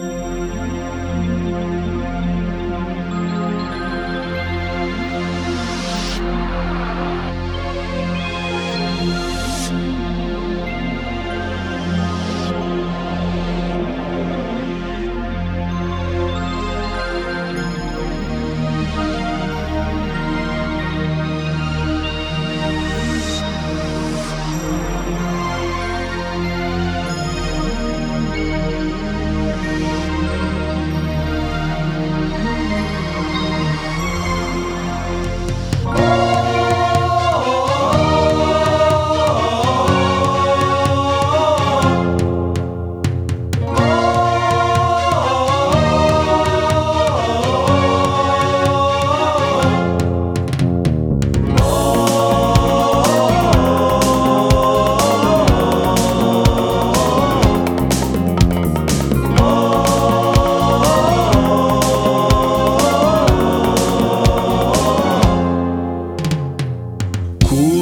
Música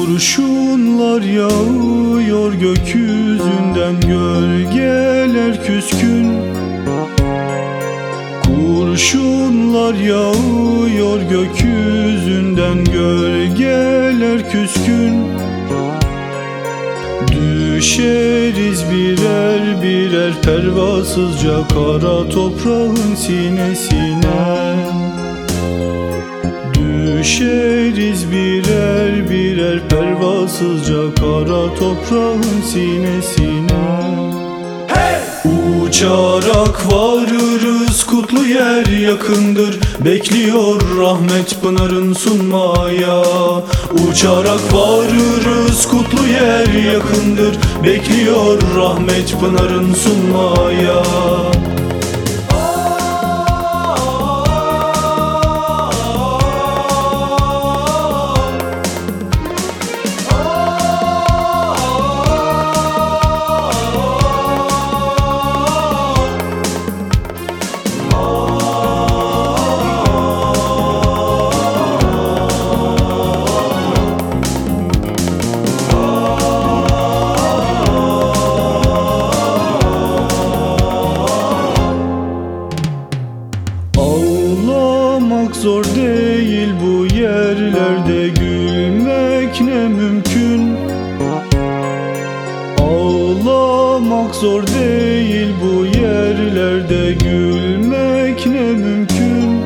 Kurşunlar yağıyor gökyüzünden gölgeler küskün. Kurşunlar yağıyor gökyüzünden gölgeler küskün. Düşeriz birer birer pervasızca kara toprağın sinesine Düşeriz birer birer pervasızca kara toprağın sinesine. Uçarak varırız kutlu yer yakındır. Bekliyor rahmet pınarın sunmaya. Uçarak varırız kutlu yer yakındır. Bekliyor rahmet pınarın sunmaya Ağlamak zor değil bu yerlerde gülmek ne mümkün? Ağlamak zor değil bu yerlerde gülmek ne mümkün?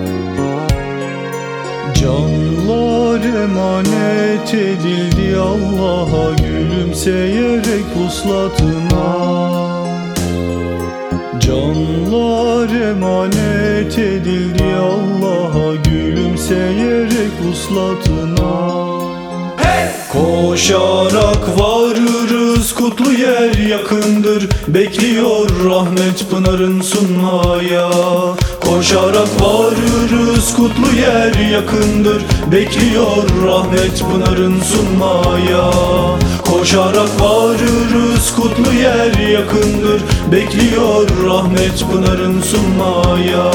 Canlar emanet edildi Allah'a gülümseyerek vuslatına Canlar emanet edildi Allah'a gülümseyerek vuslatına Koşarak varırız kutlu yer yakındır. Bekliyor rahmet pınarın sunmaya Koşarak varırız kutlu yer yakındır. Bekliyor rahmet pınarın sunmaya. Koşarak varırız kutlu yer yakındır. Bekliyor rahmet pınarın sunmaya